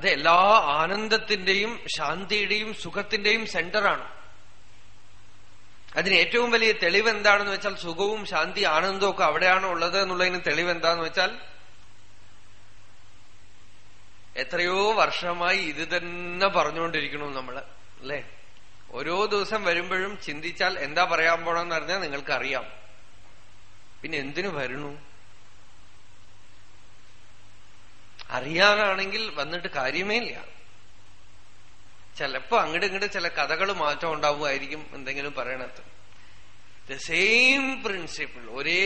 അത് എല്ലാ ആനന്ദത്തിന്റെയും ശാന്തിയുടെയും സുഖത്തിന്റെയും സെന്ററാണ്. അതിന് ഏറ്റവും വലിയ തെളിവ് എന്താണെന്ന് വെച്ചാൽ സുഖവും ശാന്തി ആനന്ദവും ഒക്കെ അവിടെയാണോ ഉള്ളത് എന്നുള്ളതിന് തെളിവ് എന്താന്ന് വെച്ചാൽ എത്രയോ വർഷമായി ഇത് തന്നെ പറഞ്ഞുകൊണ്ടിരിക്കണു നമ്മൾ അല്ലേ? ഓരോ ദിവസം വരുമ്പോഴും ചിന്തിച്ചാൽ എന്താ പറയാൻ പോണെന്ന് അറിഞ്ഞാൽ നിങ്ങൾക്കറിയാം. പിന്നെ എന്തിനു വരണു? അറിയാനാണെങ്കിൽ വന്നിട്ട് കാര്യമേ ഇല്ല ചിലപ്പോ അങ്ങോട്ട് ഇങ്ങോട്ട് ചില കഥകൾ മാറ്റം ഉണ്ടാവുമായിരിക്കും എന്തെങ്കിലും പറയണത് ദ സെയിം പ്രിൻസിപ്പിൾ ഒരേ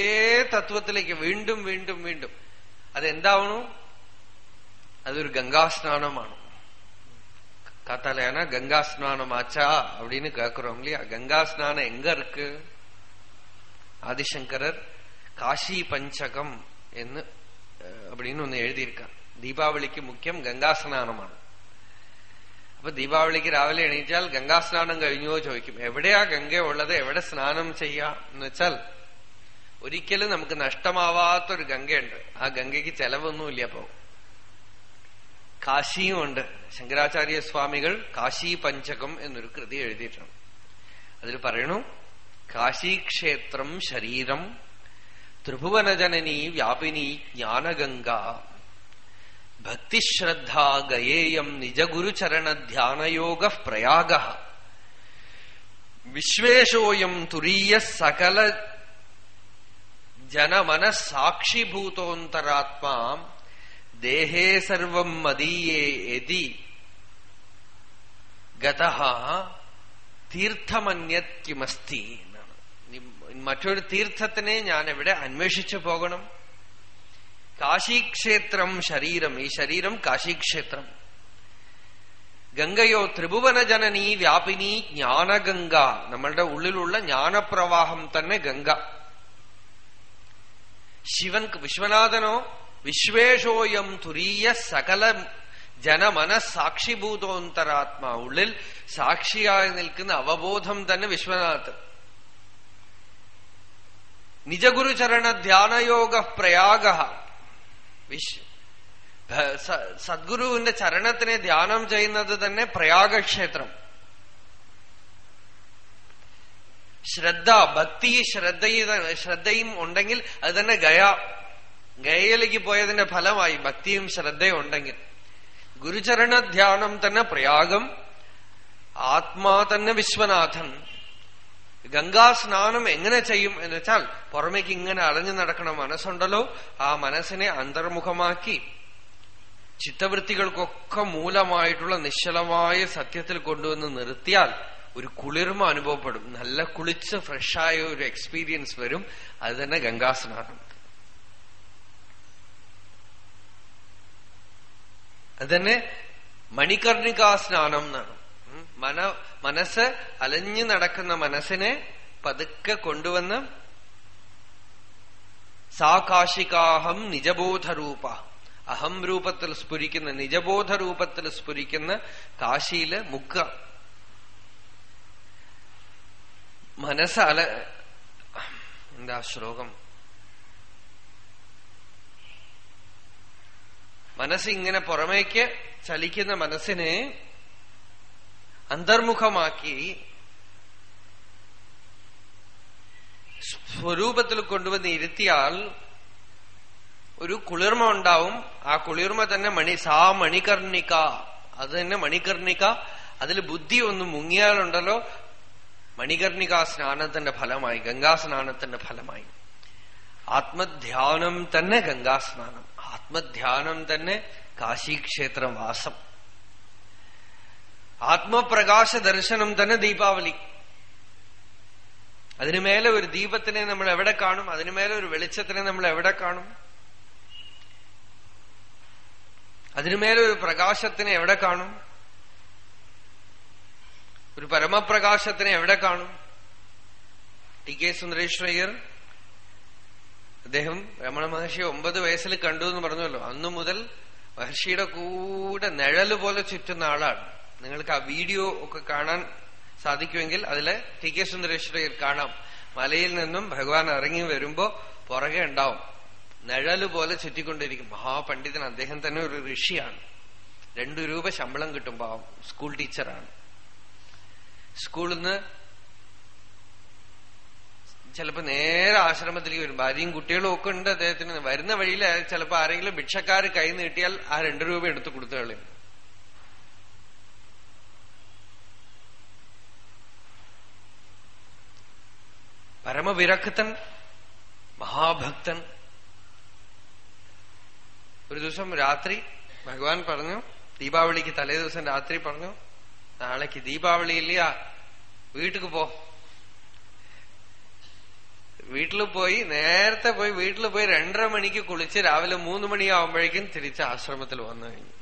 തത്വത്തിലേക്ക് വീണ്ടും വീണ്ടും വീണ്ടും അതെന്താവണു അതൊരു ഗംഗാസ്നാനമാണ് காத்தாலையான கங்கா ஸ்நானம் ஆச்சா அப்படின்னு கேட்கிறோம் இல்லையா கங்கா ஸ்நானம் எங்க இருக்கு ஆதிசங்கரர் காஷி பஞ்சகம் എന്ന് அப்படின்னு ഒന്ന് എഴുതിയിരിക്കാം ദീപാവലിക്ക് മുഖ്യം ഗംഗാസ്നാനമാണ്. അപ്പൊ ദീപാവലിക്ക് രാവിലെ എണീറ്റാൽ ഗംഗാസ്നാനം കഴിഞ്ഞുവോ ചോദിക്കും. എവിടെയാ ഗംഗ ഉള്ളത്? എവിടെ സ്നാനം ചെയ്യാം എന്ന് വെച്ചാൽ ഒരിക്കലും നമുക്ക് നഷ്ടമാവാത്തൊരു ഗംഗയുണ്ട്. ആ ഗംഗയ്ക്ക് ചെലവൊന്നുമില്ല അപ്പോ. കാശിയും ഉണ്ട്. ശങ്കരാചാര്യ സ്വാമികൾ കാശി പഞ്ചകം എന്നൊരു കൃതി എഴുതിയിട്ടുണ്ട്. അതിൽ പറയണു കാശീക്ഷേത്രം ശരീരം ത്രിഭുവനജനനി വ്യാപിനി ജ്ഞാനഗംഗ ഭക്തിശ്രദ്ധാ ഗയേയം നിജഗുരുചരണ ധ്യാനയോഗ പ്രയാഗ. വിശ്വേഷോയം തുരീയ സകല ജനമനസാക്ഷിഭൂതോന്തരാത്മാ ദേഹേ സർവം മദീയേ യതി ഗത തീർത്ഥമന്യത്യമസ്തി എന്നാണ്. മറ്റൊരു തീർത്ഥത്തിനെ ഞാൻ എവിടെ അന്വേഷിച്ചു പോകണം. കാശീക്ഷേത്രം ശരീരം ഈ ശരീരം കാശീക്ഷേത്രം. ഗംഗയോ ത്രിഭുവന ജനനി വ്യാപിനി ജ്ഞാനഗംഗ. നമ്മളുടെ ഉള്ളിലുള്ള ജ്ഞാനപ്രവാഹം തന്നെ ഗംഗ. ശിവൻ വിശ്വനാഥനോ വിശ്വേഷോയം തുരീയ സകല ജനമനസാക്ഷിഭൂതോന്തരാത്മാ. ഉള്ളിൽ സാക്ഷിയായി നിൽക്കുന്ന അവബോധം തന്നെ വിശ്വനാഥൻ. നിജഗുരുചരണ ധ്യാനയോഗ പ്രയാഗ. വിശ്വ സദ്ഗുരുവിന്റെ ചരണത്തിനെ ധ്യാനം ചെയ്യുന്നത് തന്നെ പ്രയാഗക്ഷേത്രം. ശ്രദ്ധ ഭക്തി ശ്രദ്ധയും ശ്രദ്ധയും ഉണ്ടെങ്കിൽ അത് തന്നെ ഗയ. ഗയയിലേക്ക് പോയതിന്റെ ഫലമായി ഭക്തിയും ശ്രദ്ധയും ഉണ്ടെങ്കിൽ. ഗുരുചരണ ധ്യാനം തന്നെ പ്രയാഗം. ആത്മാ തന്നെ വിശ്വനാഥൻ. ഗംഗാ സ്നാനം എങ്ങനെ ചെയ്യും എന്ന് വെച്ചാൽ പുറമേക്ക് ഇങ്ങനെ അലഞ്ഞു നടക്കണ മനസ്സുണ്ടല്ലോ. ആ മനസ്സിനെ അന്തർമുഖമാക്കി ചിത്തവൃത്തികൾക്കൊക്കെ മൂലമായിട്ടുള്ള നിശ്ചലമായ സത്യത്തിൽ കൊണ്ടുവന്ന് നിർത്തിയാൽ ഒരു കുളിർമ അനുഭവപ്പെടും. നല്ല കുളിച്ച് ഫ്രഷായ ഒരു എക്സ്പീരിയൻസ് വരും. അത് തന്നെ ഗംഗാസ്നാനം. അതന്നെ മണികർണികാ സ്നാനം എന്നാണ്. മന മനസ്സ് അലഞ്ഞു നടക്കുന്ന മനസ്സിനെ പതുക്കെ കൊണ്ടുവന്ന് സാകാശികാഹം നിജബോധരൂപ. അഹം രൂപത്തിൽ സ്ഫുരിക്കുന്ന നിജബോധ രൂപത്തിൽ സ്ഫുരിക്കുന്ന കാശിയിൽ മുക്ക മനസ്സ് അല എന്താ ശ്ലോകം? മനസ്സിങ്ങനെ പുറമേക്ക് ചലിക്കുന്ന മനസ്സിനെ അന്തർമുഖമാക്കി സ്വരൂപത്തിൽ കൊണ്ടുവന്ന് ഇരുത്തിയാൽ ഒരു കുളിർമ ഉണ്ടാവും. ആ കുളിർമ തന്നെ മണി സാ മണികർണിക. അത് തന്നെ മണികർണിക. അതിൽ ബുദ്ധി ഒന്ന് മുങ്ങിയാലുണ്ടല്ലോ. മണികർണിക സ്നാനത്തിന്റെ ഫലമായി ഗംഗാസ്നാനത്തിന്റെ ഫലമായി. ആത്മധ്യാനം തന്നെ ഗംഗാസ്നാനം. ആത്മധ്യാനം തന്നെ കാശീക്ഷേത്രവാസം. ആത്മപ്രകാശ ദർശനം തന്നെ ദീപാവലി. അതിനുമേലെ ഒരു ദീപത്തിനെ നമ്മൾ എവിടെ കാണും? അതിനുമേലെ ഒരു വെളിച്ചത്തിനെ നമ്മൾ എവിടെ കാണും? അതിനുമേലെ ഒരു പ്രകാശത്തിനെ എവിടെ കാണും? ഒരു പരമപ്രകാശത്തിനെ എവിടെ കാണും? ടി കെ സുന്ദരേശ്വരയ്യർ അദ്ദേഹം രമണ മഹർഷിയെ ഒമ്പത് വയസ്സിൽ കണ്ടു എന്ന് പറഞ്ഞല്ലോ. അന്നു മുതൽ മഹർഷിയുടെ കൂടെ നിഴൽ പോലെ ചുറ്റുന്ന ആളാണ്. നിങ്ങൾക്ക് ആ വീഡിയോ ഒക്കെ കാണാൻ സാധിക്കുമെങ്കിൽ അതിൽ ടി കെ സുന്ദരേശ്വരയിൽ കാണാം. മലയിൽ നിന്നും ഭഗവാൻ ഇറങ്ങി വരുമ്പോ പുറകെ ഉണ്ടാവും. നിഴൽ പോലെ ചുറ്റിക്കൊണ്ടിരിക്കും. മഹാപണ്ഡിതൻ അദ്ദേഹം തന്നെ ഒരു ഋഷിയാണ്. രണ്ടു രൂപ ശമ്പളം കിട്ടും പാവം. സ്കൂൾ ടീച്ചറാണ്. സ്കൂളിൽ നിന്ന് ചിലപ്പോ നേരെ ആശ്രമത്തിലേക്ക് വരും. ഭാര്യയും കുട്ടികളും ഒക്കെ ഉണ്ട് അദ്ദേഹത്തിന്. വരുന്ന വഴിയിൽ ചിലപ്പോ ആരെങ്കിലും ഭിക്ഷക്കാർ കൈ നീട്ടിയാൽ ആ രണ്ടു രൂപ എടുത്ത് കൊടുത്തു കളയും. പരമവിരക്തൻ മഹാഭക്തൻ. ഒരു ദിവസം രാത്രി ഭഗവാൻ പറഞ്ഞു ദീപാവലിക്ക് തലേ ദിവസം രാത്രി പറഞ്ഞു നാളേക്ക് ദീപാവലി ഇല്ല വീട്ടിക്ക് പോ. വീട്ടിൽ പോയി നേരത്തെ പോയി വീട്ടിൽ പോയി രണ്ടര മണിക്ക് കുളിച്ച് രാവിലെ മൂന്ന് മണിയാവുമ്പോഴേക്കും തിരിച്ച് ആശ്രമത്തിൽ വന്നു കഴിഞ്ഞു.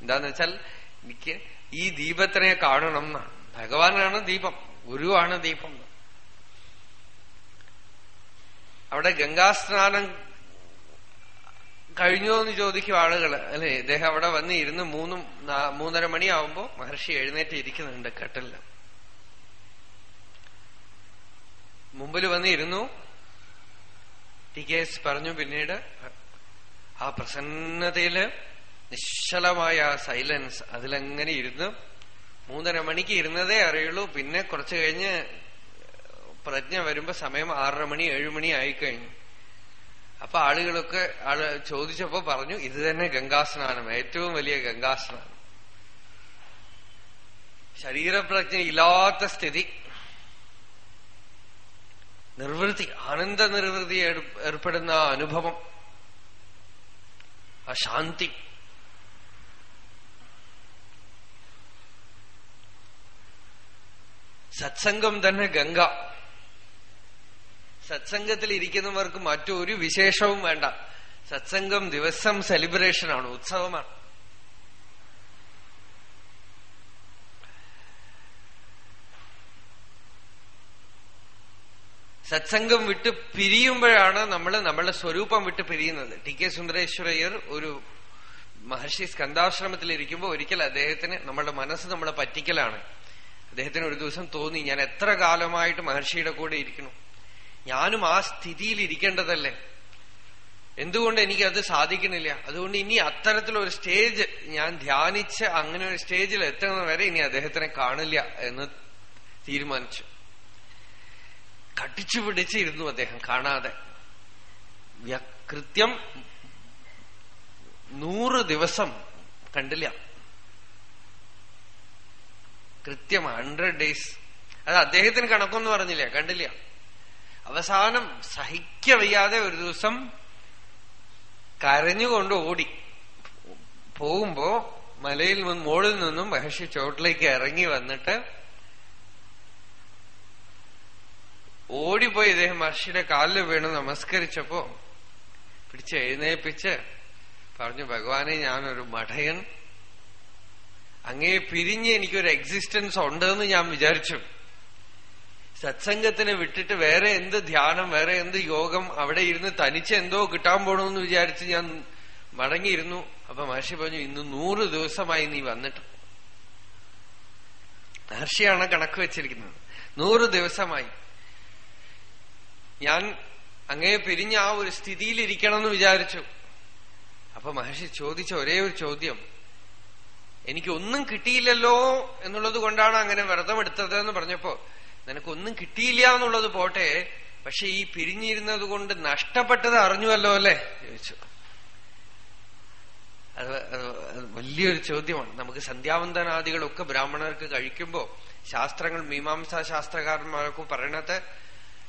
എന്താന്ന് വെച്ചാൽ എനിക്ക് ഈ ദീപത്തിനെ കാണണം എന്നാണ്. ഭഗവാനാണ് ദീപം ഗുരുവാണ് ദീപം. അവിടെ ഗംഗാസ്നാനം കഴിഞ്ഞോ എന്ന് ചോദിക്കും ആളുകൾ അല്ലെ? ഇദ്ദേഹം അവിടെ വന്ന് ഇരുന്ന് മൂന്നും മൂന്നര മണിയാവുമ്പോ മഹർഷി എഴുന്നേറ്റ് ഇരിക്കുന്നുണ്ട് കട്ടലിൽ മുമ്പിൽ വന്ന് ഇരുന്നു. എസ് പറഞ്ഞു പിന്നീട് ആ പ്രസന്നതയിൽ നിശ്ചലമായ ആ സൈലൻസ് അതിലങ്ങനെ ഇരുന്ന് മൂന്നര മണിക്ക് ഇരുന്നതേ അറിയുള്ളൂ. പിന്നെ കുറച്ചു കഴിഞ്ഞ് പ്രജ്ഞ വരുമ്പോ സമയം ആറര മണി ഏഴുമണി ആയിക്കഴിഞ്ഞു. അപ്പൊ ആളുകളൊക്കെ ആൾ ചോദിച്ചപ്പോ പറഞ്ഞു ഇത് തന്നെ ഗംഗാസ്നാനം ഏറ്റവും വലിയ ഗംഗാസ്നാനം. ശരീരപ്രജ്ഞ ഇല്ലാത്ത സ്ഥിതി. നിർവൃത്തി ആനന്ദ നിർവൃത്തി ഏർപ്പെടുന്ന അനുഭവം. ആ ശാന്തി. സത്സംഗം തന്നെ ഗംഗ. സത്സംഗത്തിൽ ഇരിക്കുന്നവർക്ക് മറ്റൊരു വിശേഷവും വേണ്ട. സത്സംഗം ദിവസം സെലിബ്രേഷനാണ് ഉത്സവമാണ്. സത്സംഗം വിട്ട് പിരിയുമ്പോഴാണ് നമ്മൾ നമ്മളുടെ സ്വരൂപം വിട്ട് പിരിയുന്നത്. ടി കെ സുന്ദരേശ്വരയ്യർ ഒരു മഹർഷി സ്കന്ധാശ്രമത്തിൽ ഇരിക്കുമ്പോൾ ഒരിക്കൽ അദ്ദേഹത്തിന് നമ്മളുടെ മനസ്സ് നമ്മളെ പറ്റിക്കലാണ്. അദ്ദേഹത്തിന് ഒരു ദിവസം തോന്നി ഞാൻ എത്ര കാലമായിട്ട് മഹർഷിയുടെ കൂടെ ഇരിക്കുന്നു? ഞാനും ആ സ്ഥിതിയിൽ ഇരിക്കേണ്ടതല്ലേ എന്തുകൊണ്ട് എനിക്ക് അത് സാധിക്കണില്ല അതുകൊണ്ട് ഇനി അത്തരത്തിലൊരു സ്റ്റേജ് ഞാൻ ധ്യാനിച്ച് അങ്ങനെ ഒരു സ്റ്റേജിൽ എത്തുന്നത് വരെ ഇനി അദ്ദേഹത്തിനെ കാണില്ല എന്ന് തീരുമാനിച്ചു. കടിച്ചു പിടിച്ചിരുന്നു അദ്ദേഹം കാണാതെ. കൃത്യം നൂറ് ദിവസം കണ്ടില്ല. കൃത്യം ഹൺഡ്രഡ് ഡേയ്സ് അത് അദ്ദേഹത്തിന് കണക്കൊന്നും പറഞ്ഞില്ല കണ്ടില്ല. അവസാനം സഹിക്കവയ്യാതെ ഒരു ദിവസം കരഞ്ഞുകൊണ്ട് ഓടി. പോകുമ്പോ മലയിൽ നിന്ന് മുകളിൽ നിന്നും മഹർഷി ചോട്ടിലേക്ക് ഇറങ്ങി വന്നിട്ട് ഓടിപ്പോയി ഇദ്ദേഹം മഹർഷിയുടെ കാലിൽ വീണ് നമസ്കരിച്ചപ്പോ പിടിച്ച് എഴുന്നേപ്പിച്ച് പറഞ്ഞു ഭഗവാനെ ഞാനൊരു മഠയൻ. അങ്ങേ പിരിഞ്ഞ് എനിക്കൊരു എക്സിസ്റ്റൻസ് ഉണ്ടെന്ന് ഞാൻ വിചാരിച്ചു. സത്സംഗത്തിനെ വിട്ടിട്ട് വേറെ എന്ത് ധ്യാനം വേറെ എന്ത് യോഗം അവിടെ ഇരുന്ന് തനിച്ച് എന്തോ കിട്ടാൻ പോണമെന്ന് വിചാരിച്ച് ഞാൻ മടങ്ങിയിരുന്നു. അപ്പൊ മഹർഷി പറഞ്ഞു ഇന്ന് നൂറ് ദിവസമായി നീ വന്നിട്ട് മഹർഷിയാണ് കണക്ക് വെച്ചിരിക്കുന്നത്. നൂറ് ദിവസമായി. ഞാൻ അങ്ങേ പിരിഞ്ഞ ആ ഒരു സ്ഥിതിയിലിരിക്കണം എന്ന് വിചാരിച്ചു. അപ്പൊ മഹർഷി ചോദിച്ച ഒരേ ഒരു ചോദ്യം. എനിക്കൊന്നും കിട്ടിയില്ലല്ലോ എന്നുള്ളത് കൊണ്ടാണ് അങ്ങനെ വ്രതമെടുത്തത് എന്ന് പറഞ്ഞപ്പോ നിനക്കൊന്നും കിട്ടിയില്ല എന്നുള്ളത് പോട്ടെ പക്ഷെ ഈ പിരിഞ്ഞിരുന്നത് കൊണ്ട് നഷ്ടപ്പെട്ടത് അറിഞ്ഞുവല്ലോ അല്ലേ? ചോദിച്ചു. അത് വലിയൊരു ചോദ്യമാണ്. നമുക്ക് സന്ധ്യാവന്തനാദികളൊക്കെ ബ്രാഹ്മണർക്ക് കഴിക്കുമ്പോ ശാസ്ത്രങ്ങൾ മീമാംസാ ശാസ്ത്രകാരന്മാരൊക്കെ പറയണത്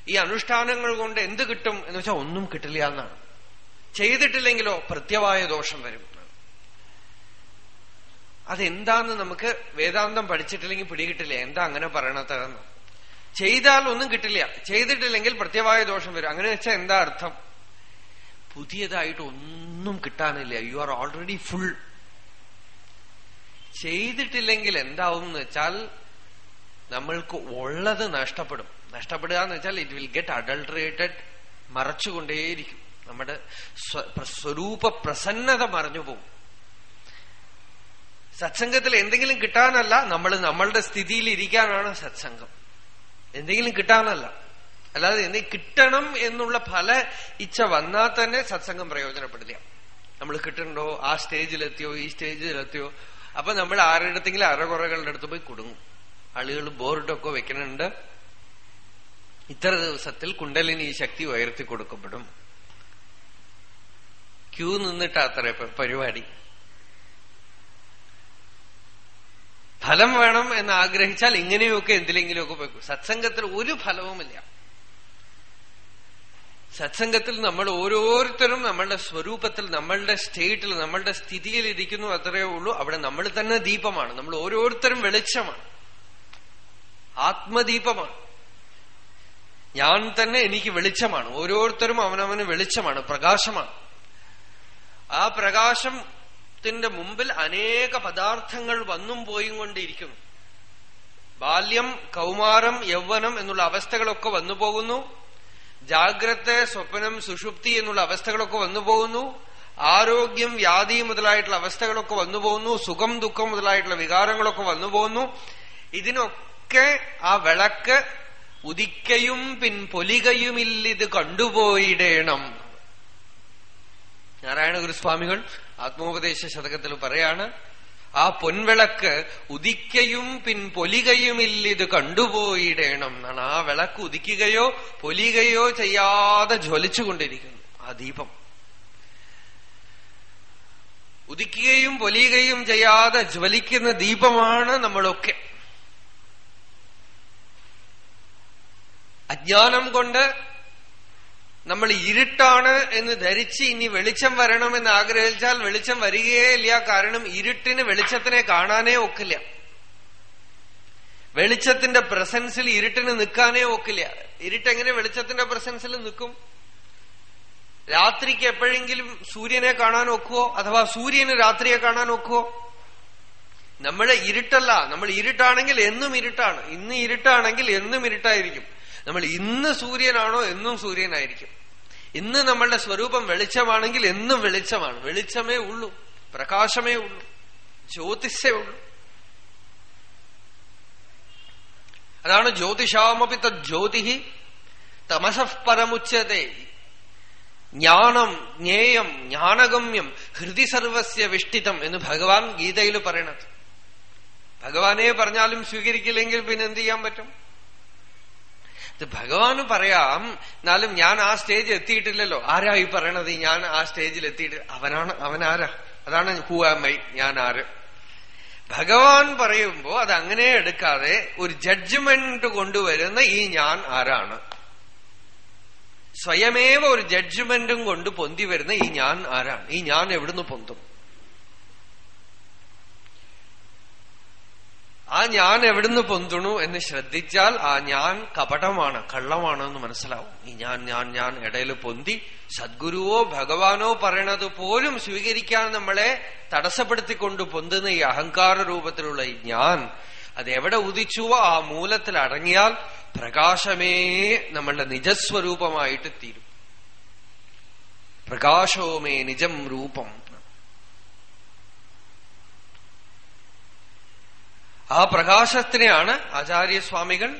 ഈ അനുഷ്ഠാനങ്ങൾ കൊണ്ട് എന്ത് കിട്ടും എന്ന് വെച്ചാൽ ഒന്നും കിട്ടില്ല എന്നാണ്. ചെയ്തിട്ടില്ലെങ്കിലോ പ്രത്യവായ ദോഷം വരും. അതെന്താന്ന് നമുക്ക് വേദാന്തം പഠിച്ചിട്ടില്ലെങ്കിൽ പിടികിട്ടില്ല. എന്താ അങ്ങനെ പറയണതെന്ന് ചെയ്താൽ ഒന്നും കിട്ടില്ല. ചെയ്തിട്ടില്ലെങ്കിൽ പ്രത്യവായ ദോഷം വരും. അങ്ങനെ വെച്ചാൽ എന്താ അർത്ഥം? പുതിയതായിട്ട് ഒന്നും കിട്ടാനില്ല. യു ആർ ഓൾറെഡി ഫുൾ ചെയ്തിട്ടില്ലെങ്കിൽ എന്താവും എന്ന് വെച്ചാൽ നമ്മൾക്ക് ഉള്ളത് നഷ്ടപ്പെടും. നഷ്ടപ്പെടുക എന്ന് വെച്ചാൽ ഇറ്റ് വിൽ ഗെറ്റ് അഡൾട്രേറ്റഡ് മറച്ചുകൊണ്ടേയിരിക്കും. നമ്മുടെ സ്വരൂപ പ്രസന്നത മറഞ്ഞു പോകും. സത്സംഗത്തിൽ എന്തെങ്കിലും കിട്ടാനല്ല നമ്മൾ നമ്മളുടെ സ്ഥിതിയിൽ ഇരിക്കാനാണ് സത്സംഗം. എന്തെങ്കിലും കിട്ടാനല്ല അല്ലാതെ എന്തെങ്കിലും കിട്ടണം എന്നുള്ള ഫല ഇച്ഛ വന്നാൽ തന്നെ സത്സംഗം പ്രയോജനപ്പെടില്ല നമ്മൾ കിട്ടണ്ടോ ആ സ്റ്റേജിലെത്തിയോ? ഈ സ്റ്റേജിലെത്തിയോ? അപ്പൊ നമ്മൾ ആരുടെടുത്തെങ്കിലും അരകുറകളുടെ അടുത്ത് പോയി കുടുങ്ങും. ആളുകൾ ബോർഡൊക്കെ വെക്കണുണ്ട് ഇത്ര ദിവസത്തിൽ കുണ്ടലിന് ഈ ശക്തി ഉയർത്തി കൊടുക്കപ്പെടും. ക്യൂ നിന്നിട്ടാത്ര പരിപാടി. ഫലം വേണം എന്ന് ആഗ്രഹിച്ചാൽ ഇങ്ങനെയൊക്കെ എന്തിലെങ്കിലുമൊക്കെ പോയി സത്സംഗത്തിൽ ഒരു ഫലവുമില്ല. സത്സംഗത്തിൽ നമ്മൾ ഓരോരുത്തരും നമ്മളുടെ സ്വരൂപത്തിൽ നമ്മളുടെ സ്റ്റേറ്റിൽ നമ്മളുടെ സ്ഥിതിയിൽ ഇരിക്കുന്നു അത്രയേ ഉള്ളൂ. അവിടെ നമ്മൾ തന്നെ ദീപമാണ്. നമ്മൾ ഓരോരുത്തരും വെളിച്ചമാണ്. ആത്മദീപമാണ്. ഞാൻ തന്നെ എനിക്ക് വെളിച്ചമാണ്. ഓരോരുത്തരും അവനവന് വെളിച്ചമാണ് പ്രകാശമാണ്. ആ പ്രകാശത്തിന്റെ മുമ്പിൽ അനേക പദാർത്ഥങ്ങൾ വന്നും പോയും കൊണ്ടിരിക്കുന്നു. ബാല്യം കൗമാരം യൗവനം എന്നുള്ള അവസ്ഥകളൊക്കെ വന്നു പോകുന്നു. ജാഗ്രത സ്വപ്നം സുഷുപ്തി എന്നുള്ള അവസ്ഥകളൊക്കെ വന്നു പോകുന്നു. ആരോഗ്യം വ്യാധി മുതലായിട്ടുള്ള അവസ്ഥകളൊക്കെ വന്നു പോകുന്നു. സുഖം ദുഃഖം മുതലായിട്ടുള്ള വികാരങ്ങളൊക്കെ വന്നു പോകുന്നു. ഇതിനൊക്കെ ആ വിളക്ക് ഉദിക്കയും പിൻ പൊലികയുമില്ലിത് കണ്ടുപോയിടേണം. നാരായണ ഗുരുസ്വാമികൾ ആത്മോപദേശ ശതകത്തിൽ പറയാണ് ആ പൊൻവിളക്ക് ഉദിക്കയും പിൻ പൊലികയുമില്ലിത് കണ്ടുപോയിടേണം. എന്നാണ് ആ വിളക്ക് ഉദിക്കുകയോ പൊലികയോ ചെയ്യാതെ ജ്വലിച്ചുകൊണ്ടിരിക്കുന്നു ആ ദീപം. ഉദിക്കുകയും പൊലിയുകയും ചെയ്യാതെ ജ്വലിക്കുന്ന ദീപമാണ് നമ്മളൊക്കെ. അജ്ഞാനം കൊണ്ട് നമ്മൾ ഇരുട്ടാണ് എന്ന് ധരിച്ച് ഇനി വെളിച്ചം വരണമെന്ന് ആഗ്രഹിച്ചാൽ വെളിച്ചം വരികയേ ഇല്ല. കാരണം ഇരുട്ടിന് വെളിച്ചത്തിനെ കാണാനേ ഒക്കില്ല. വെളിച്ചത്തിന്റെ പ്രസൻസിൽ ഇരുട്ടിന് നിൽക്കാനേ ഒക്കില്ല. ഇരുട്ടെങ്ങനെ വെളിച്ചത്തിന്റെ പ്രസൻസിൽ നിൽക്കും? രാത്രിക്ക് എപ്പോഴെങ്കിലും സൂര്യനെ കാണാൻ ഒക്കുവോ? അഥവാ സൂര്യന് രാത്രിയെ കാണാൻ ഒക്കുവോ? നമ്മൾ ഇരുട്ടല്ല. നമ്മൾ ഇരുട്ടാണെങ്കിൽ എന്നും ഇരുട്ടാണ്. ഇന്ന് ഇരുട്ടാണെങ്കിൽ എന്നും ഇരുട്ടായിരിക്കും. നമ്മൾ ഇന്ന് സൂര്യനാണോ എന്നും സൂര്യനായിരിക്കും. ഇന്ന് നമ്മളുടെ സ്വരൂപം വെളിച്ചമാണെങ്കിൽ എന്നും വെളിച്ചമാണ്. വെളിച്ചമേ ഉള്ളൂ പ്രകാശമേ ഉള്ളൂ ജ്യോതിഷേ ഉള്ളൂ. അതാണ് ജ്യോതിഷാമപി തജ്യോതി തമസപരമുച്ചതേ ജ്ഞാനം ജ്ഞേയം ജ്ഞാനഗമ്യം ഹൃദി സർവസ്യ വിഷ്ടിതം എന്ന് ഭഗവാൻ ഗീതയിൽ പറയണത്. ഭഗവാനെ പറഞ്ഞാലും സ്വീകരിക്കില്ലെങ്കിൽ പിന്നെ എന്ത് ചെയ്യാൻ പറ്റും? ഇത് ഭഗവാന് പറയാം എന്നാലും ഞാൻ ആ സ്റ്റേജിൽ എത്തിയിട്ടില്ലല്ലോ. ആരാ ഈ പറയണത്? ഞാൻ ആ സ്റ്റേജിൽ എത്തിയിട്ട് അവനാണ് അവനാരാ? അതാണ് ഹൂ ആം ഐ ഞാൻ ആര്? ഭഗവാൻ പറയുമ്പോ അത് അങ്ങനെ എടുക്കാതെ ഒരു ജഡ്ജ്മെന്റ് കൊണ്ടുവരുന്ന ഈ ഞാൻ ആരാണ്? സ്വയമേവ ഒരു ജഡ്ജ്മെന്റും കൊണ്ട് പൊന്തി വരുന്ന ഈ ഞാൻ ആരാണ്? ഈ ഞാൻ എവിടുന്ന് പൊന്തും? ആ ഞാൻ എവിടുന്ന് പൊന്തുണു എന്ന് ശ്രദ്ധിച്ചാൽ ആ ഞാൻ കപടമാണ് കള്ളമാണ് എന്ന് മനസ്സിലാവും. ഈ ഞാൻ ഞാൻ ഞാൻ ഇടയിൽ പൊന്തി സദ്ഗുരുവോ ഭഗവാനോ പറയണത് പോലും സ്വീകരിക്കാൻ നമ്മളെ തടസ്സപ്പെടുത്തിക്കൊണ്ട് പൊന്തുന്ന ഈ അഹങ്കാര രൂപത്തിലുള്ള ഈ ഞാൻ അതെവിടെ ഉദിച്ചുവോ ആ മൂലത്തിൽ അടങ്ങിയാൽ പ്രകാശമേ നമ്മളുടെ നിജസ്വരൂപമായിട്ട് തീരും. പ്രകാശോമേ നിജം രൂപം. ആ പ്രകാശത്തിനെയാണ് ആചാര്യസ്വാമികൾ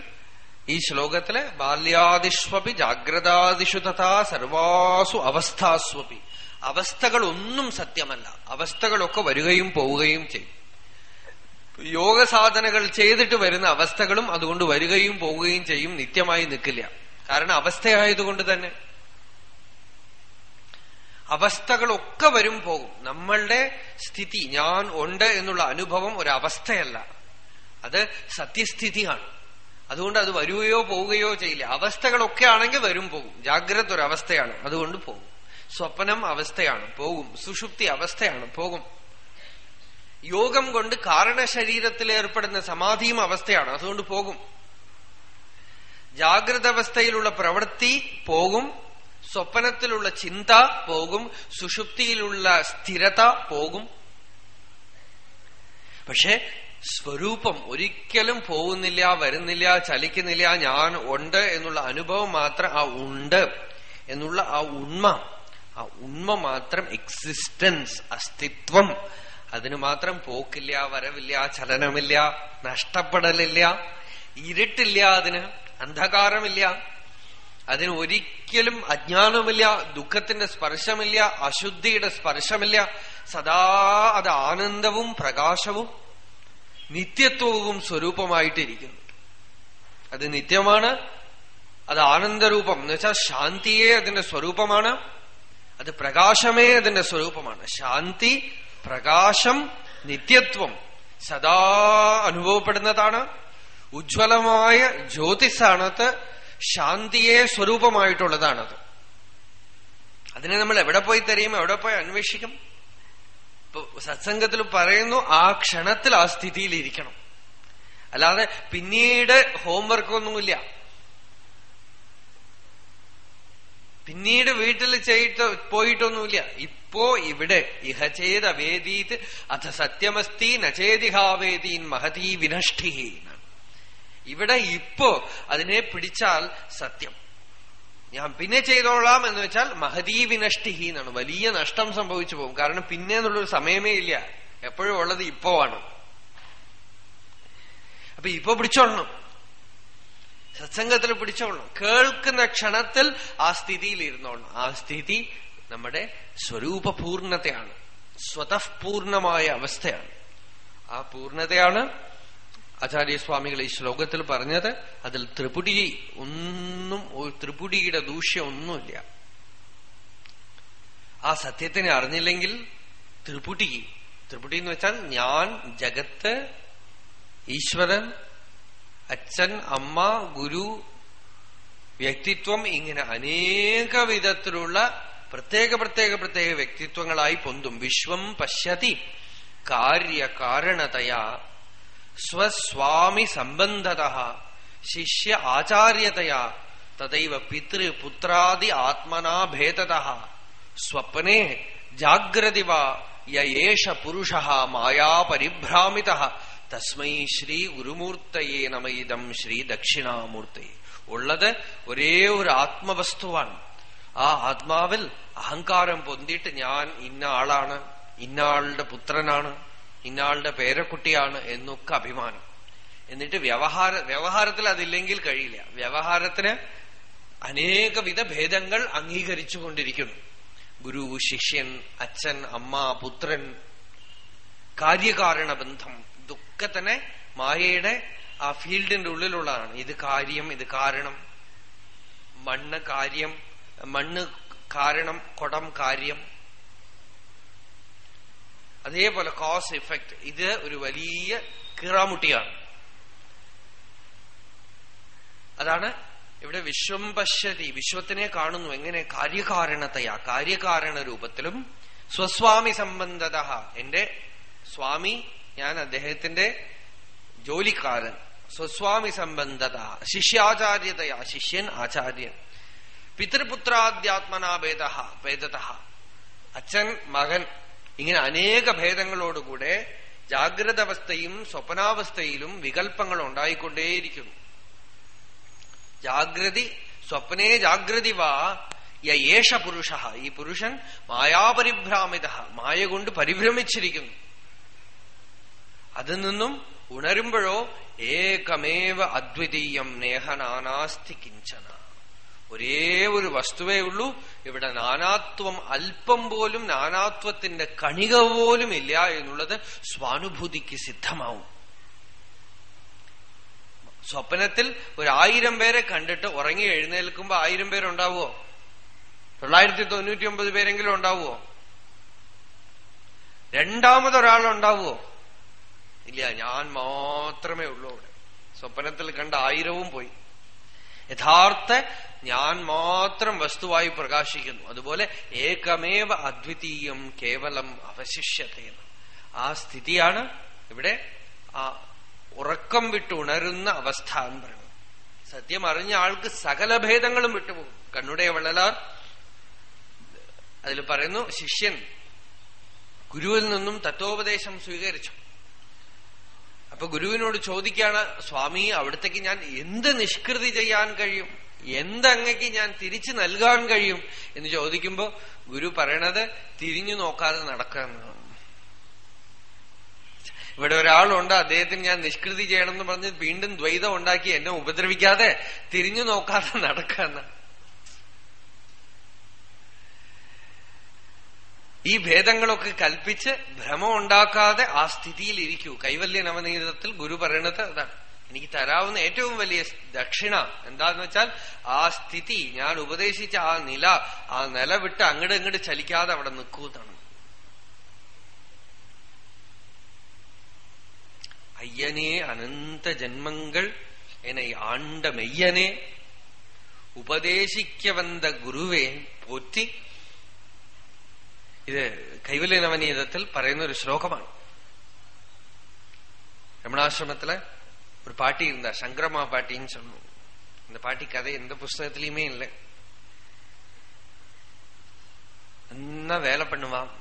ഈ ശ്ലോകത്തിലെ ബാല്യാദിഷ്വപി ജാഗ്രതാദിഷു തഥാ സർവാസു അവസ്ഥാസ്വപി. അവസ്ഥകളൊന്നും സത്യമല്ല. അവസ്ഥകളൊക്കെ വരികയും പോവുകയും ചെയ്യും. യോഗ സാധനകൾ ചെയ്തിട്ട് വരുന്ന അവസ്ഥകളും അതുകൊണ്ട് വരികയും പോവുകയും ചെയ്യും നിത്യമായി നിൽക്കില്ല. കാരണം അവസ്ഥയായതുകൊണ്ട് തന്നെ. അവസ്ഥകളൊക്കെ വരും പോകും. നമ്മളുടെ സ്ഥിതി ഞാൻ ഉണ്ട് എന്നുള്ള അനുഭവം ഒരു അവസ്ഥയല്ല. അത് സത്യസ്ഥിതിയാണ്. അതുകൊണ്ട് അത് വരികയോ പോവുകയോ ചെയ്യില്ല. അവസ്ഥകളൊക്കെ ആണെങ്കിൽ വരും പോകും ജാഗ്രത ഒരു അവസ്ഥയാണ് അതുകൊണ്ട് പോകും. സ്വപ്നം അവസ്ഥയാണ്. പോകും. സുഷുപ്തി അവസ്ഥയാണ്. പോകും. യോഗം കൊണ്ട് കാരണശരീരത്തിൽ ഏർപ്പെടുന്ന സമാധിയും അവസ്ഥയാണ്. അതുകൊണ്ട് പോകും. ജാഗ്രത അവസ്ഥയിലുള്ള പ്രവൃത്തി പോകും. സ്വപ്നത്തിലുള്ള ചിന്ത പോകും. സുഷുപ്തിയിലുള്ള സ്ഥിരത പോകും. പക്ഷെ സ്വരൂപം ഒരിക്കലും പോകുന്നില്ല വരുന്നില്ല ചലിക്കുന്നില്ല ഞാൻ ഉണ്ട് എന്നുള്ള അനുഭവം മാത്രം ആ ഉണ്ട് എന്നുള്ള ആ ഉണ്മ ആ ഉണ്മ മാത്രം എക്സിസ്റ്റൻസ് അസ്തിത്വം. അതിന് മാത്രം പോക്കില്ല വരവില്ല ചലനമില്ല നഷ്ടപ്പെടലില്ല ഇരുട്ടില്ല അതിന് അന്ധകാരമില്ല. അതിന് ഒരിക്കലും അജ്ഞാനമില്ല ദുഃഖത്തിന്റെ സ്പർശമില്ല അശുദ്ധിയുടെ സ്പർശമില്ല. സദാ അത് ആനന്ദവും പ്രകാശവും നിത്യത്വവും സ്വരൂപമായിട്ടിരിക്കുന്നു. അത് നിത്യമാണ് അത് ആനന്ദരൂപം. എന്ന് വെച്ചാൽ ശാന്തിയെ അതിന്റെ സ്വരൂപമാണ് അത് പ്രകാശമേ അതിന്റെ സ്വരൂപമാണ്. ശാന്തി പ്രകാശം നിത്യത്വം സദാ അനുഭവപ്പെടുന്നതാണ്. ഉജ്ജ്വലമായ ജ്യോതിസാണത് ശാന്തിയെ സ്വരൂപമായിട്ടുള്ളതാണത്. അതിനെ നമ്മൾ എവിടെ പോയി തെരയും എവിടെ പോയി അന്വേഷിക്കും? സത്സംഗത്തിൽ പറയുന്നു ആ ക്ഷണത്തിൽ ആ സ്ഥിതിയിൽ ഇരിക്കണം അല്ലാതെ പിന്നീട് ഹോംവർക്കൊന്നുമില്ല പിന്നീട് വീട്ടിൽ ചെയ്തിട്ട് പോയിട്ടൊന്നുമില്ല. ഇപ്പോ ഇവിടെ ഇഹ ചെയ്ത വേദീത് അഥ സത്യമസ്തി നചേതിഹാവേദീൻ മഹതീ വിനഷ്ടി ഇവിടെ ഇപ്പോ അതിനെ പിടിച്ചാൽ സത്യം. ഞാൻ പിന്നെ ചെയ്തോളാം എന്ന് വെച്ചാൽ മഹതീ വിനഷ്ടിഹി എന്നാണ്. വലിയ നഷ്ടം സംഭവിച്ചു പോകും. കാരണം പിന്നെ എന്നുള്ളൊരു സമയമേ ഇല്ല. എപ്പോഴും ഉള്ളത് ഇപ്പോ ആണ്. അപ്പൊ ഇപ്പൊ പിടിച്ചോളണം. സത്സംഗത്തിൽ പിടിച്ചോളണം. കേൾക്കുന്ന ക്ഷണത്തിൽ ആ സ്ഥിതിയിൽ ഇരുന്നോളണം. ആ സ്ഥിതി നമ്മുടെ സ്വരൂപപൂർണതയാണ്. സ്വതഃപൂർണമായ അവസ്ഥയാണ്. ആ പൂർണതയാണ് ആചാര്യസ്വാമികൾ ഈ ശ്ലോകത്തിൽ പറഞ്ഞത് അതിൽ ത്രിപുടി ഒന്നും ത്രിപുടിയുടെ ദൂഷ്യം ഒന്നുമില്ല. ആ സത്യത്തിനെ അറിഞ്ഞില്ലെങ്കിൽ ത്രിപുടി ത്രിപുടി എന്ന് വെച്ചാൽ ഞാൻ ജഗത്ത് ഈശ്വരൻ അച്ഛൻ അമ്മ ഗുരു വ്യക്തിത്വം ഇങ്ങനെ അനേക വിധത്തിലുള്ള പ്രത്യേക പ്രത്യേക പ്രത്യേക വ്യക്തിത്വങ്ങളായി പൊന്തും. വിശ്വം പശ്യതി. കാര്യകാരണതയാ സ്വസ്വാമി സംബന്ധത ശിഷ്യ ആചാര്യതയാ തദൈവ പിതൃപുത്രാദി ആത്മനാ ഭേദത സ്വപ്നെ ജാഗ്രതി യേഷ പുരുഷ മായാപരിഭ്രാമിത തസ്മൈ ശ്രീ ഗുരുമൂർത്തയെ നമയിതം ശ്രീ ദക്ഷിണാമൂർത്തയെ. ഉള്ളത് ഒരേ ഒരു ആത്മവസ്തുവാണ്. ആ ആത്മാവിൽ അഹങ്കാരം പൊന്തിയിട്ട് ഞാൻ ഇന്ന ആളാണ് ഇന്ന ആളുടെ പുത്രനാണ്. ഇന്നാളുടെ പേരക്കുട്ടിയാണ് എന്നൊക്കെ അഭിമാനം. എന്നിട്ട് വ്യവഹാര വ്യവഹാരത്തിൽ അതില്ലെങ്കിൽ കഴിയില്ല. വ്യവഹാരത്തിന് അനേകവിധ ഭേദങ്ങൾ അംഗീകരിച്ചു കൊണ്ടിരിക്കുന്നു ഗുരു ശിഷ്യൻ അച്ഛൻ അമ്മ പുത്രൻ കാര്യകാരണ ബന്ധം ഇതൊക്കെ തന്നെ മായയുടെ ആ ഫീൽഡിന്റെ ഉള്ളിലുള്ളതാണ്. ഇത് കാര്യം ഇത് കാരണം. മണ്ണ് കാര്യം മണ്ണ് കാരണം കുടം കാര്യം. അതേപോലെ കോസ് ഇഫക്റ്റ് ഇത് ഒരു വലിയ കീറാമുട്ടിയാണ്. അതാണ് ഇവിടെ വിശ്വം പശ്യതി. വിശ്വത്തിനെ കാണുന്നു. എങ്ങനെ? കാര്യകാരണതയാ. കാര്യകാരണ രൂപത്തിലും സ്വസ്വാമി സംബന്ധത എന്റെ സ്വാമി ഞാൻ അദ്ദേഹത്തിന്റെ ജോലിക്കാരൻ. സ്വസ്വാമി സംബന്ധത. ശിഷ്യാചാര്യതയാ. ശിഷ്യൻ ആചാര്യൻ. പിതൃപുത്രാദ്യാത്മനാഭേദ ഭേദത അച്ഛൻ മകൻ ഇങ്ങനെ അനേക ഭേദങ്ങളോടുകൂടെ ജാഗ്രത അവസ്ഥയും സ്വപ്നാവസ്ഥയിലും വികല്പങ്ങൾ ഉണ്ടായിക്കൊണ്ടേയിരിക്കുന്നു. ജാഗ്രതി സ്വപ്നേ ജാഗ്രതി വാ യേഷ പുരുഷ. ഈ പുരുഷൻ മായാപരിഭ്രാമിത മായ കൊണ്ട് പരിഭ്രമിച്ചിരിക്കുന്നു. അതിൽ നിന്നും ഉണരുമ്പോഴോ ഏകമേവ അദ്വിതീയം നേഹനാനാസ്തി കിഞ്ചന. ഒരേ ഒരു വസ്തുവേ ഉള്ളൂ. ഇവിടെ നാനാത്വം അല്പം പോലും നാനാത്വത്തിന്റെ കണിക പോലും ഇല്ല എന്നുള്ളത് സ്വാനുഭൂതിക്ക് സിദ്ധമാവും. സ്വപ്നത്തിൽ ഒരു ആയിരം പേരെ കണ്ടിട്ട് ഉറങ്ങി എഴുന്നേൽക്കുമ്പോ ആയിരം പേരുണ്ടാവുമോ തൊള്ളായിരത്തി തൊണ്ണൂറ്റി ഒമ്പത് പേരെങ്കിലും ഉണ്ടാവുമോ രണ്ടാമതൊരാളുണ്ടാവുമോ ഇല്ല ഞാൻ മാത്രമേ ഉള്ളൂ അവിടെ. സ്വപ്നത്തിൽ കണ്ട ആയിരവും പോയി. യഥാർത്ഥ ഞാൻ മാത്രം വസ്തുവായി പ്രകാശിക്കുന്നു. അതുപോലെ ഏകമേവ അദ്വിതീയം കേവലം അവശിഷ്യതയെന്ന് ആ സ്ഥിതിയാണ് ഇവിടെ ആ ഉറക്കം വിട്ടുണരുന്ന അവസ്ഥ എന്ന് പറയുന്നത്. സത്യം അറിഞ്ഞ ആൾക്ക് സകല ഭേദങ്ങളും വിട്ടുപോകും. കണ്ണുടെ വളലാർ അതിൽ പറയുന്നു ശിഷ്യൻ ഗുരുവിൽ നിന്നും തത്വോപദേശം സ്വീകരിച്ചു. അപ്പൊ ഗുരുവിനോട് ചോദിക്കാണ് സ്വാമി അവിടത്തേക്ക് ഞാൻ എന്ത് നിഷ്കൃതി ചെയ്യാൻ കഴിയും? എന്തങ്ങക്ക് ഞാൻ തിരിച്ചു നൽകാൻ കഴിയും എന്ന് ചോദിക്കുമ്പോ ഗുരു പറയണത് തിരിഞ്ഞു നോക്കാതെ നടക്കുക എന്നാണ് ഇവിടെ ഒരാളുണ്ട് അദ്ദേഹത്തിന് ഞാൻ നിഷ്കൃതി ചെയ്യണം എന്ന് പറഞ്ഞ് വീണ്ടും ദ്വൈതം ഉണ്ടാക്കി എന്നെ ഉപദ്രവിക്കാതെ തിരിഞ്ഞു നോക്കാതെ നടക്കാന്ന് ഈ ഭേദങ്ങളൊക്കെ കൽപ്പിച്ച് ഭ്രമം ഉണ്ടാക്കാതെ ആ സ്ഥിതിയിൽ ഇരിക്കൂ. കൈവല്യ നവനീതത്തിൽ ഗുരു പറയണത് അതാണ്. എനിക്ക് തരാവുന്ന ഏറ്റവും വലിയ ദക്ഷിണ എന്താന്ന് വെച്ചാൽ ആ സ്ഥിതി ഞാൻ ഉപദേശിച്ച ആ നില ആ നില വിട്ട് അങ്ങോട്ട് ഇങ്ങോട്ട് ചലിക്കാതെ അവിടെ നിൽക്കൂതാണ് അയ്യനെ അനന്ത ജന്മങ്ങൾ എന്നെ ആണ്ട മെയ്യനെ ഉപദേശിക്കവന്ത ഗുരുവേ പോറ്റി. ഇത് കൈവല്യനവനീതത്തിൽ പറയുന്ന ഒരു ശ്ലോകമാണ്. രമണാശ്രമത്തിലെ ஒரு பாட்டி இருந்தா சங்கரமா பாட்டின்னு சொன்னோம் இந்த பாட்டி கதை எந்த புஸ்தகத்திலயுமே இல்லை. நல்லா வேலை பண்ணுவான்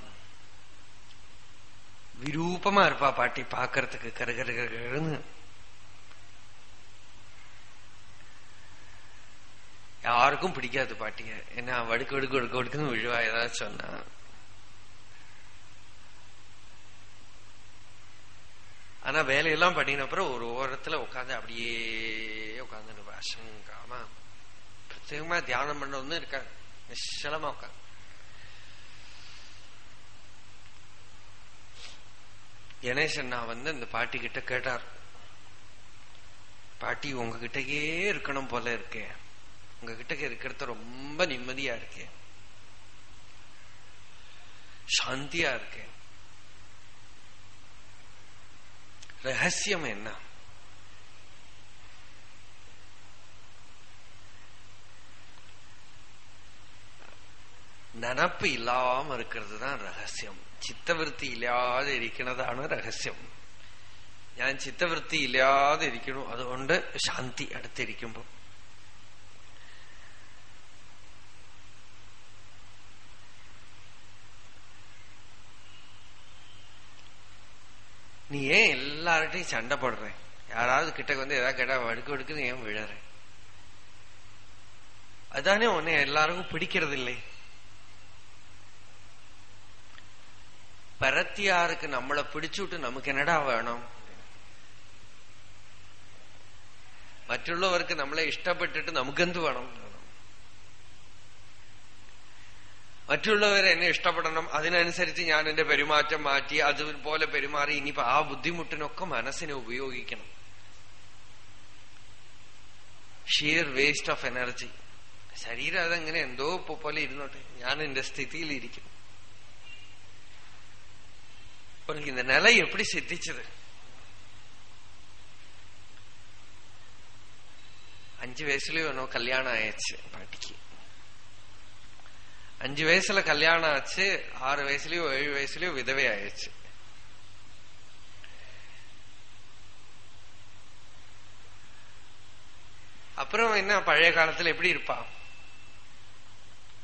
விரூபமா இருப்பா பாட்டி பாக்கிறதுக்கு கருகருகருன்னு யாருக்கும் பிடிக்காது பாட்டிய என்ன வடுக்கு வடுக்கு வடுக்கு வடுக்குன்னு விழுவா ஏதாவது சொன்னா. ஆனா வேலையெல்லாம் பண்ணின அப்புறம் ஒரு ஓரத்துல உட்காந்து அப்படியே உட்காந்து அசங்காம. பிரத்யேகமா தியானம் பண்ண ஒன்னும் நிச்சலமா உட்காந்து. கணேசன் நான் வந்து இந்த பாட்டி கிட்ட கேட்டார். பாட்டி உங்ககிட்டயே இருக்கணும் போல இருக்கேன் உங்ககிட்ட இருக்கிறது ரொம்ப நிம்மதியா இருக்கேன் சாந்தியா இருக்கேன் ரகசியம் என்ன നനപ്പ് ഇല്ലാമ இருக்கிறது தான் ரகசியம் ചിത്തവൃത്തി ഇല്ലാതെ ഇരിക്കുന്നതാണ് രഹസ്യം ഞാൻ ചിത്തവൃത്തി ഇല്ലാതെ ഇരിക്കണു അതുകൊണ്ട് ശാന്തി അടുത്തിരിക്കുമ്പോ நீ ஏன் எல்லார்ட்டையும் சண்டை போடுற யாராவது கிட்ட வந்து ஏதாவது கேட்டா வடுக்கு வடுக்குன்னு ஏன் விழற அதானே உன்னை எல்லாருக்கும் பிடிக்கிறது இல்லை பரத்தியாருக்கு நம்மளை பிடிச்சுட்டு நமக்கு என்னடா வேணும் മറ്റുള്ളവർക്ക് നമ്മളെ ഇഷ്ടപ്പെട്ടിട്ട് നമുക്കെന്ത് വേണം മറ്റുള്ളവരെ എന്നെ ഇഷ്ടപ്പെടണം അതിനനുസരിച്ച് ഞാൻ എന്റെ പെരുമാറ്റം മാറ്റി അതുപോലെ പെരുമാറി ഇനിയിപ്പോ ആ ബുദ്ധിമുട്ടിനൊക്കെ മനസ്സിനെ ഉപയോഗിക്കണം. ഷിയർ വേസ്റ്റ് ഓഫ് എനർജി ശരീരം അതെങ്ങനെ എന്തോ പോലെ ഇരുന്നോട്ടെ. ഞാൻ എന്റെ സ്ഥിതിയിലിരിക്കും. ഉനക്ക് ഇന്ന നില എപ്പടി സിദ്ധിച്ചത്? അഞ്ചു വയസ്സിലെയോ കല്യാണം അയച്ച് പാട്ടിക്ക് அஞ்சு வயசுல கல்யாணம் ஆச்சு ஆறு வயசுலயோ ஏழு வயசுலயோ விதவை ஆயிடுச்சு. அப்புறம் என்ன பழைய காலத்துல எப்படி இருப்பா?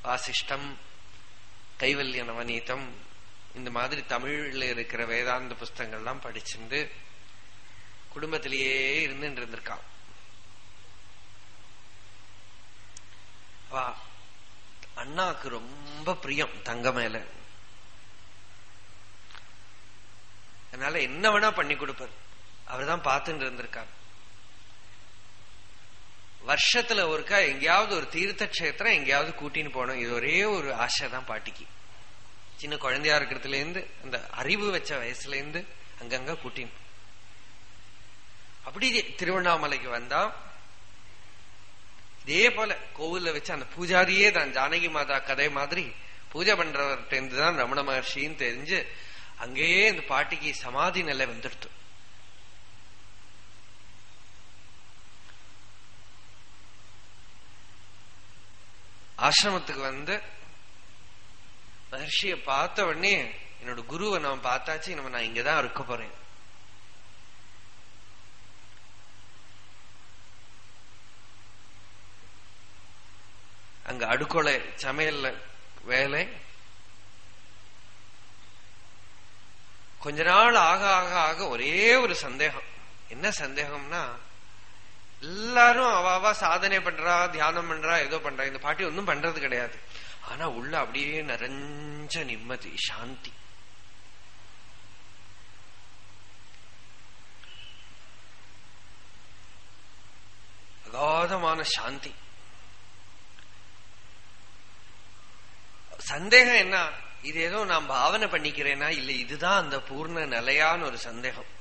வாசிஷ்டம் கைவல்ய நவநீதம் இந்த மாதிரி தமிழ்ல இருக்கிற வேதாந்த புஸ்தங்கள்லாம் படிச்சிருந்து குடும்பத்திலேயே இருந்துட்டு இருந்திருக்கான் அண்ணாக்கு ரொம்ப பிரியம் தங்க மேல. அதனால என்ன வேணா பண்ணி கொடுப்பார். அவர் தான் பார்த்துட்டு இருந்திருக்கார். வருஷத்துல ஒருக்கா எங்கேயாவது ஒரு தீர்த்த கஷேத்திரம் எங்கேயாவது கூட்டின்னு போனோம் இது ஒரே ஒரு ஆசை தான் பாட்டிக்கு. சின்ன குழந்தையா இருக்கிறதுல இருந்து அந்த அறிவு வச்ச வயசுல இருந்து அங்கங்க கூட்டின்னு. அப்படி திருவண்ணாமலைக்கு வந்தா இதே போல கோவில்ல வச்சு அந்த பூஜாரியே தான் ஜானகி மாதா கதை மாதிரி பூஜை பண்றவர்கிட்ட தான் ரமண மகர்ஷின்னு தெரிஞ்சு அங்கேயே இந்த பாட்டிக்கு சமாதி நிலை வந்துடுத்து. ஆசிரமத்துக்கு வந்து மகர்ஷிய பார்த்த உடனே என்னோட குருவை நான் பார்த்தாச்சு நம்ம நான் இங்கதான் இருக்க போறேன். அங்க அடுக்கொலை சமையல்ல வேலை. கொஞ்ச நாள் ஆக ஆக ஆக ஒரே ஒரு சந்தேகம். என்ன சந்தேகம்னா எல்லாரும் அவாவா சாதனை பண்றா தியானம் பண்றா ஏதோ பண்றா. இந்த பாட்டி ஒன்றும் பண்றது கிடையாது. ஆனா உள்ள அப்படியே நிறைஞ்ச நிம்மதி சாந்தி. அகாதமான சாந்தி. சந்தேகம் என்ன? இது ஏதோ நான் பாவனை பண்ணிக்கிறேனா? இல்ல இதுதான் அந்த பூர்ண நிலையான ஒரு சந்தேகம்.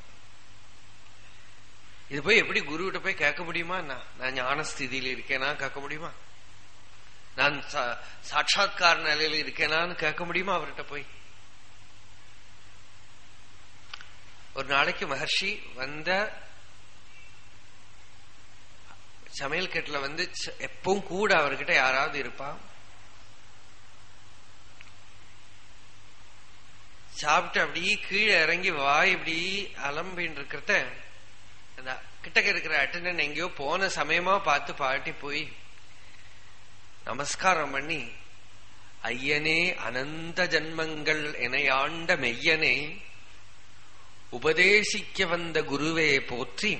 இது போய் எப்படி குரு கிட்ட போய் கேட்க முடியுமா நான் நான் இருக்கேனா கேட்க முடியுமா? நான் சாட்சா்கார நிலையில இருக்கேனான்னு கேட்க முடியுமா அவர்கிட்ட போய்? ஒரு நாளைக்கு மகர்ஷி வந்த சமையல் கட்டில வந்து எப்பவும் கூட அவர்கிட்ட யாராவது இருப்பா? சாப்பிட்டு அப்படியே கீழே இறங்கி வாய் இப்படி அலம்பின்னு இருக்கிறத அந்த கிட்டக்க இருக்கிற அட்டண்டன் எங்கேயோ போன சமயமா பார்த்து பாட்டி போய் நமஸ்காரம் பண்ணி ஐயனே அனந்த ஜன்மங்கள் எனையாண்ட மெய்யனே உபதேசிக்க வந்த குருவே போற்றி.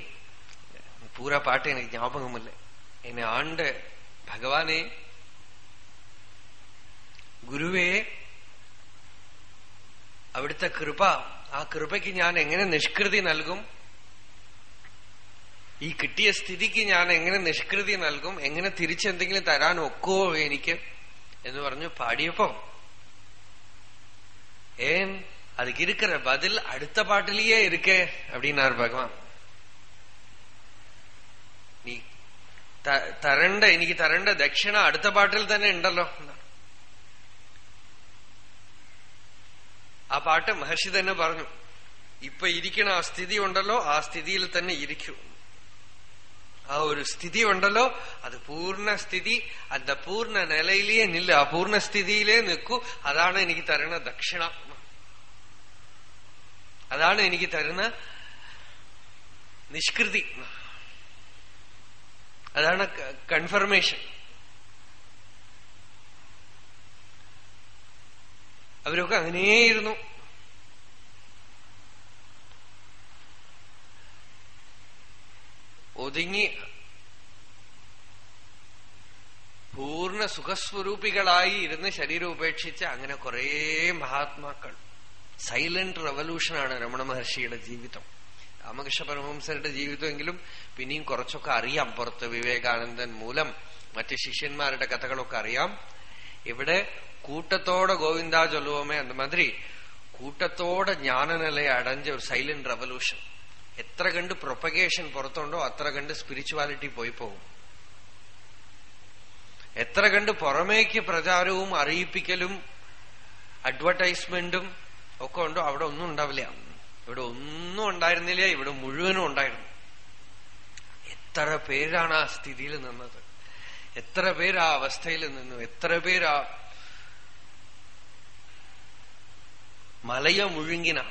பூரா பாட்டு எனக்கு ஞாபகம் இல்லை. என்னை ஆண்ட பகவானே குருவே അവിടുത്തെ കൃപ ആ കൃപയ്ക്ക് ഞാൻ എങ്ങനെ നിഷ്കൃതി നൽകും ഈ കിട്ടിയ സ്ഥിതിക്ക് ഞാൻ എങ്ങനെ നിഷ്കൃതി നൽകും എങ്ങനെ തിരിച്ചെന്തെങ്കിലും തരാൻ ഒക്കുവോ എനിക്ക് എന്ന് പറഞ്ഞു പാടിയപ്പോ ஏன் அதுக்கு இருக்கிற பதில் அடுத்த பாட்டிலேயே இருக்கே அப்படின்னார் பகவான் നീ തരണ്ട എനിക്ക് തരണ്ട ദക്ഷിണ അടുത്ത പാട്ടിൽ തന്നെ ഉണ്ടല്ലോ ആ പാട്ട് മഹർഷി തന്നെ പറഞ്ഞു. ഇപ്പൊ ഇരിക്കണ ആ സ്ഥിതി ഉണ്ടല്ലോ ആ സ്ഥിതിയിൽ തന്നെ ഇരിക്കൂ. ആ ഒരു സ്ഥിതി ഉണ്ടല്ലോ അത് പൂർണ സ്ഥിതി അത് പൂർണ നിലയിലേ നില്ല ആ പൂർണ സ്ഥിതിയിലേ നിൽക്കൂ. അതാണ് എനിക്ക് തരുന്ന ദക്ഷിണ. അതാണ് എനിക്ക് തരുന്ന നിഷ്കൃതി. അതാണ് കൺഫർമേഷൻ അവരൊക്കെ അങ്ങനെയായിരുന്നു. ഒതുങ്ങി പൂർണ സുഖസ്വരൂപികളായി ഇരുന്ന് ശരീരം ഉപേക്ഷിച്ച് അങ്ങനെ കുറേ മഹാത്മാക്കൾ. സൈലന്റ് റവല്യൂഷനാണ് രമണ മഹർഷിയുടെ ജീവിതം. രാമകൃഷ്ണ പരമഹംസരുടെ ജീവിതമെങ്കിലും പിന്നെയും കുറച്ചൊക്കെ അറിയാം. പുറത്ത് വിവേകാനന്ദൻ മൂലം മറ്റ് ശിഷ്യന്മാരുടെ കഥകളൊക്കെ അറിയാം. ഇവിടെ കൂട്ടത്തോടെ ഗോവിന്ദ ചൊല്ലുവോമേ அந்த மாதிரி കൂട്ടത്തോടെ ജ്ഞാനനിലയെ അടഞ്ഞ ഒരു സൈലന്റ് റവല്യൂഷൻ എത്ര കണ്ട് പ്രൊപ്പഗേഷൻ പുറത്തുണ്ടോ അത്ര കണ്ട് സ്പിരിച്വാലിറ്റി പോയി പോകും എത്ര കണ്ട് പുറമേക്ക് പ്രചാരവും അറിയിപ്പിക്കലും അഡ്വർടൈസ്മെന്റും ഒക്കെ ഉണ്ടോ അവിടെ ഒന്നും ഉണ്ടാവില്ല ഇവിടെ ഒന്നും ഉണ്ടായിരുന്നില്ല ഇവിടെ മുഴുവനും ഉണ്ടായിരുന്നു എത്ര പേരാണ് ആ സ്ഥിതിയിൽ നിന്നത് എത്ര പേര് ആ അവസ്ഥയിൽ നിന്നു എത്ര പേര് ആ மலைய முழுங்கினா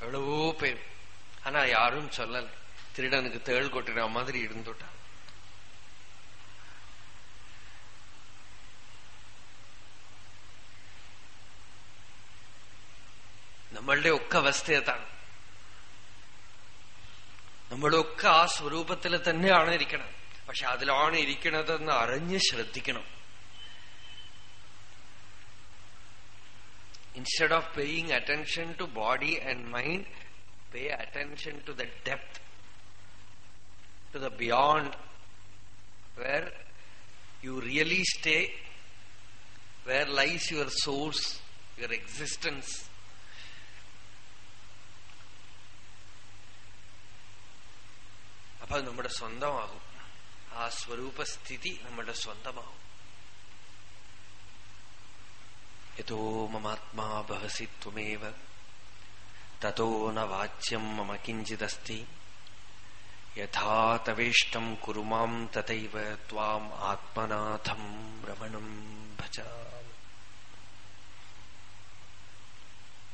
எவ்வளவோ பேர் ஆனா யாரும் சொல்லல திருடனுக்கு தேள் கொட்டின மாதிரி இருந்துட்டான் നമ്മളുടെ ഒക്കെ അവസ്ഥ അതാണ് നമ്മളൊക്കെ ആ സ്വരൂപത്തിൽ തന്നെയാണ് ഇരിക്കണം പക്ഷെ അതിലാണ് ഇരിക്കണതെന്ന് അറിഞ്ഞ് ശ്രദ്ധിക്കണം instead of paying attention to body and mind, pay attention to the depth, to the beyond, where you really stay, where lies your source, your existence. അപ്പൊ അത് നമ്മുടെ സ്വന്തമാകും. ആ സ്വരൂപസ്ഥിതി നമ്മുടെ സ്വന്തമാകും. യഥോ മമാത്മാ ഭവസി ത്വമേവ. തോ ന വാച്യം മമ കിഞ്ചിദസ്തി യഥാ തവേഷ്ടം കുരു മാം തഥൈവ ത്വാം ആത്മനാഥം രമണം ഭജാമി